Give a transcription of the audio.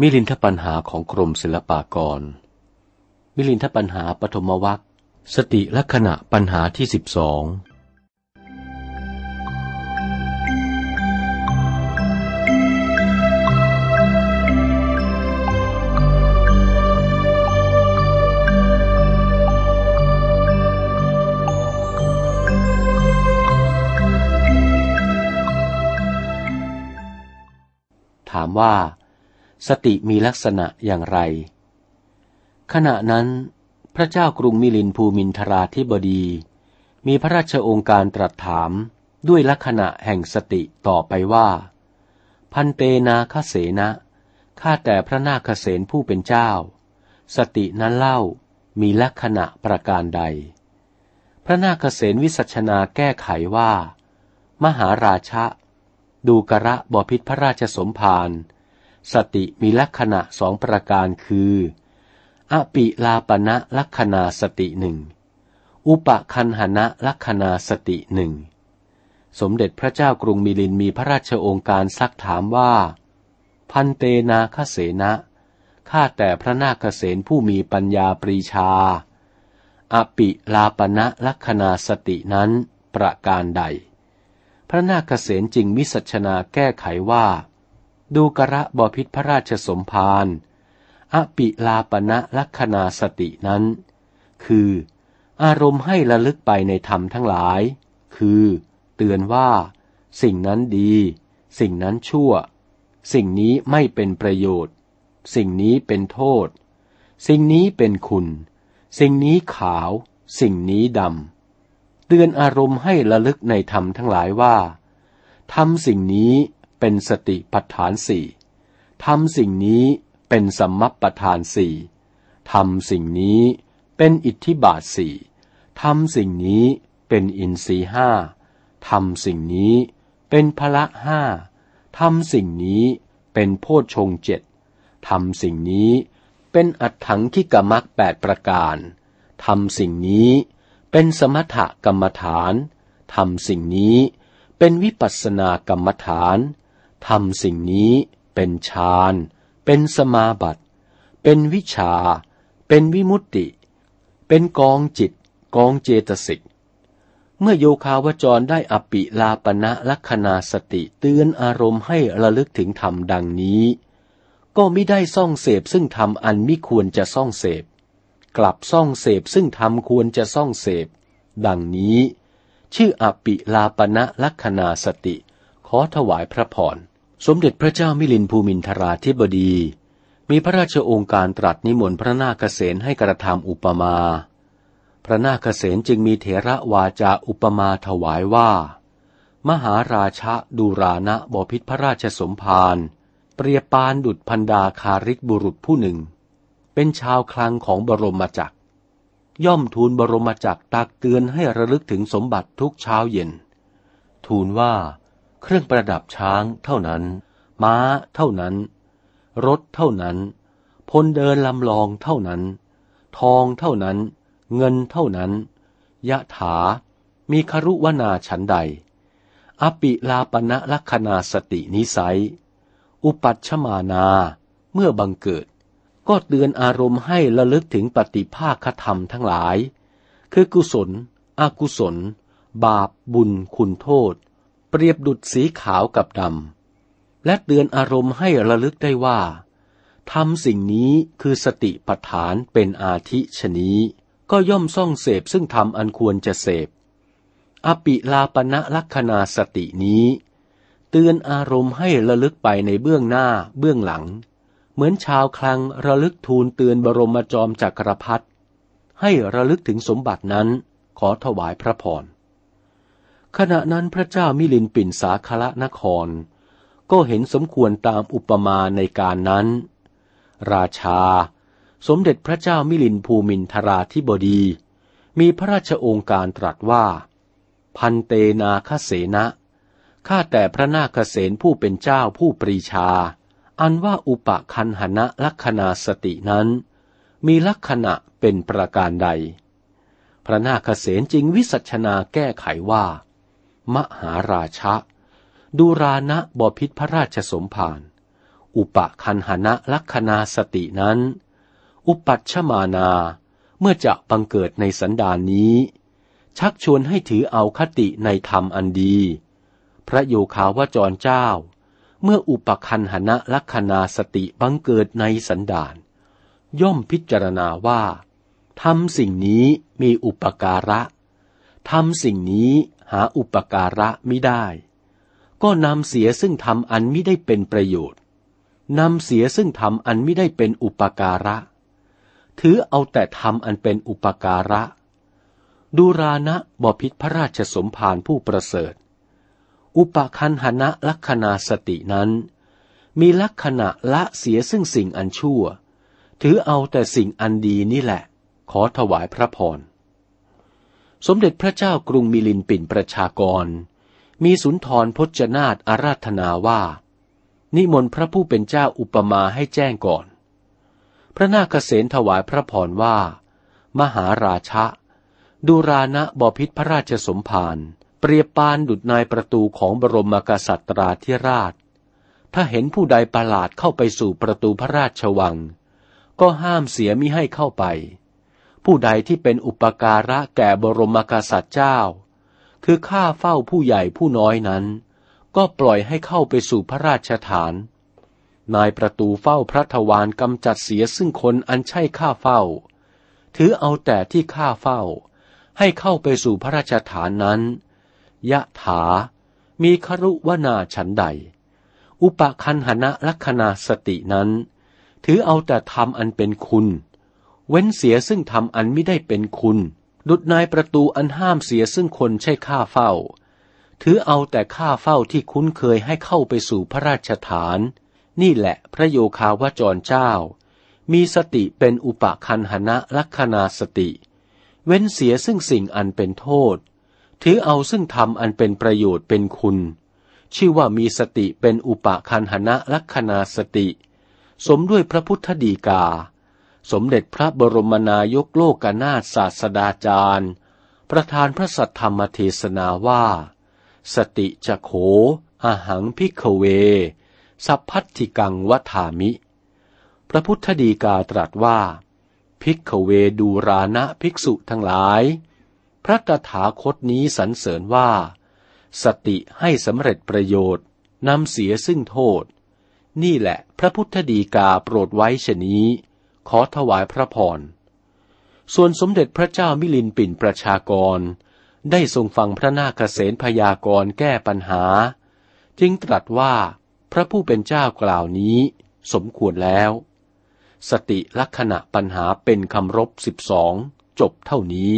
มิลินทปัญหาของกรมศิลปากร มิลินทปัญหาปฐมวัคสติลักษณะปัญหาที่สิบสองถามว่า สติมีลักษณะอย่างไร ขณะนั้น พระเจ้ากรุงมิลินภูมินทราธิบดี มีพระราชองค์การตรัสถามด้วยลักษณะแห่งสติต่อไปว่า พันเตนาคเสนะข้าแต่พระนาคเสนผู้เป็นเจ้า สตินั้นเล่ามีลักษณะประการใด พระนาคเสนวิสัชนาแก้ไขว่า มหาราชะ ดูกระบพิษพระราชสมภาร สติมีลักษณะสองประการคืออปิลาปณะลักษณาสติหนึ่ง อุปคันหณะลักษณาสติหนึ่ง สมเด็จพระเจ้ากรุงมิลินมีพระราชโองการซักถามว่า พันเตนาคเสนะข้าแต่พระนาคเสนผู้มีปัญญาปรีชา อปิลาปณะลักษณาสตินั้นประการใด พระนาคเษนจึงมิสัชนาแก้ไขว่า ดูกระบอพิษพระราชสมภารอปิลาปณะลักษณาสตินั้น คือ อารมณ์ให้ระลึกไปในธรรมทั้งหลาย คือ เตือนว่า สิ่งนั้นดี สิ่งนั้นชั่ว สิ่งนี้ไม่เป็นประโยชน์ สิ่งนี้เป็นโทษ สิ่งนี้เป็นคุณ สิ่งนี้ขาว สิ่งนี้ดำ เตือนอารมณ์ให้ระลึกในธรรมทั้งหลายว่าทำสิ่งนี้ เป็นสติปัฏฐานสี่ทำสิ่งนี้เป็นสัมมัปปทานสี่ทำสิ่งนี้เป็นอิทธิบาทสี่ทำสิ่งนี้เป็นอินทรีห้าทำสิ่งนี้เป็นพละห้าทำสิ่งนี้เป็นโพชฌงเจ็ดทำสิ่งนี้เป็นอัตถังคิกมักแปดประการทำสิ่งนี้เป็นสมถกรรมฐานทำสิ่งนี้เป็นวิปัสสนากรรมฐาน ทำสิ่งนี้เป็นฌาน เป็นสมาบัติ เป็นวิชา เป็นวิมุตติ เป็นกองจิต กองเจตสิก เมื่อโยคาวจรได้อปิลาปณะลักษณาสติเตือนอารมณ์ให้ระลึกถึงธรรมดังนี้ ก็ไม่ได้ซ่องเสพซึ่งธรรมอันมิควรจะซ่องเสพ กลับซ่องเสพซึ่งธรรมควรจะซ่องเสพ ดังนี้ ชื่ออปิลาปณะลักษณาสติ ขอถวายพระพร สมเด็จพระเจ้ามิลินภูมินทราธิบดี มีพระราชโองการตรัสนิมนต์พระนาคเษนให้กระทำอุปมา พระนาคเษนจึงมีเถระวาจาอุปมาถวายว่า มหาราชะดูรานะบพิษพระราชสมภารเปรียปานดุดพันดาคาริกบุรุษผู้หนึ่ง เป็นชาวคลังของบรมจักร ย่อมทูลบรมจักรตักเตือนให้ระลึกถึงสมบัติทุกเช้าเย็น ทูลว่า เครื่องประดับช้างเท่านั้น ม้าเท่านั้น รถเท่านั้น พลเดินลำลองเท่านั้น ทองเท่านั้น เงินเท่านั้น ยะถา มีครุวนาฉันใด อปิลาปณะลักษณาสตินิสัย อุปัชมานา เมื่อบังเกิด ก็เตือนอารมณ์ให้ระลึกถึงปฏิภาคธรรมทั้งหลาย คือกุศล อกุศล บาปบุญคุณโทษ เปรียบดุดสีขาวกับดำ และเตือนอารมณ์ให้ระลึกได้ว่าทำสิ่งนี้คือสติปัฏฐานเป็นอาทิชนี้ ก็ย่อมซ่องเสพซึ่งทำอันควรจะเสพ อปิลาปณะลักษณาสตินี้ เตือนอารมณ์ให้ระลึกไปในเบื้องหน้าเบื้องหลัง เหมือนชาวคลังระลึกทูลเตือนบรมจอมจักรพรรดิให้ระลึกถึงสมบัตินั้นขอถวายพระพร ขณะนั้นพระเจ้ามิลินปินสาคละนคร ก็เห็นสมควรตามอุปมาในการนั้น ราชา สมเด็จพระเจ้ามิลินภูมินทราธิบดี มีพระราชโองการตรัสว่า พันเตนาคเสนะข้าแต่พระนาคเสนผู้เป็นเจ้าผู้ปรีชา อันว่าอุปคันหณะลักษณาสตินั้น มีลักษณะเป็นประการใด พระนาคเษนจึงวิสัชนาแก้ไขว่า มหาราชะดูรานะบพิษพระราชสมภาร อุปคันหนะลักษณาสตินั้น อุปัชมานา เมื่อจะบังเกิดในสันดานนี้ ชักชวนให้ถือเอาคติในธรรมอันดี พระโยคาวจรเจ้า เมื่ออุปคันหนะลักษณาสติบังเกิดในสันดาน ย่อมพิจารณาว่าทำสิ่งนี้มีอุปการะทำสิ่งนี้ หาอุปการะม่ได้ ก็นำเสียซึ่งทำอันม่ได้เป็นประโยชน์นำเสียซึ่งทำอันม่ได้เป็นอุปการะ ถือเอาแต่ทำอันเป็นอุปการะ ดูรานะบพิษพระราชสมภารผู้ประเสริฐ อุปคันหณะลักษณาสตินั้น มีลักษณะละเสียซึ่งสิ่งอันชั่ว ถือเอาแต่สิ่งอันดีนี่แหละ ขอถวายพระพร สมเด็จพระเจ้ากรุงมิลินปินประชากร มีสุนทรพจนาตอาราธนาว่า นิมนต์พระผู้เป็นเจ้าอุปมาให้แจ้งก่อน พระนาคเษนถวายพระพรว่า มหาราชะดูรานะบพิษพระราชสมภารเปรียบปานดุดนายประตูของบรมกษัตราธิราช ถ้าเห็นผู้ใดประหลาดเข้าไปสู่ประตูพระราชวัง ก็ห้ามเสียมิให้เข้าไป ผู้ใดที่เป็นอุปการะแก่บรมกษัตริย์เจ้า คือข้าเฝ้าผู้ใหญ่ผู้น้อยนั้น ก็ปล่อยให้เข้าไปสู่พระราชฐาน นายประตูเฝ้าพระทวารกำจัดเสียซึ่งคนอันใช่ข้าเฝ้า ถือเอาแต่ที่ข้าเฝ้า ให้เข้าไปสู่พระราชฐานนั้น ยะถา มีครุวนาฉันใด อุปคันหณะลักษณาสตินั้น ถือเอาแต่ทำอันเป็นคุณ เว้นเสียซึ่งทำอันไม่ได้เป็นคุณ ดุดนายประตูอันห้ามเสียซึ่งคนใช่ข้าเฝ้า ถือเอาแต่ข้าเฝ้าที่คุ้นเคยให้เข้าไปสู่พระราชฐาน นี่แหละพระโยคาวจรเจ้า มีสติเป็นอุปคันหณะลักษณาสติ เว้นเสียซึ่งสิ่งอันเป็นโทษ ถือเอาซึ่งธรรมอันเป็นประโยชน์เป็นคุณ ชื่อว่ามีสติเป็นอุปคันหณะลักษณาสติ สมด้วยพระพุทธดีกา สมเด็จพระบรมนายกโลกนาถศาสดาจารย์ ประธานพระสัทธรรมเทศนาว่า สติจะโขอาหังพิกเว สัพพัทธิกังวัฏามิ พระพุทธดีกาตรัสว่า พิกเวดูรานะภิกษุทั้งหลาย พระตถาคตนี้สรรเสริญว่า สติให้สำเร็จประโยชน์นำเสียซึ่งโทษ นี่แหละพระพุทธดีกาโปรดไว้ชนี้ ขอถวายพระพร ส่วนสมเด็จพระเจ้ามิลินปินประชากร ได้ทรงฟังพระนาคเษนพยากรณ์แก้ปัญหา จึงตรัสว่าพระผู้เป็นเจ้ากล่าวนี้สมควรแล้ว สติลักษณะปัญหาเป็นคำรบสิบสองจบเท่านี้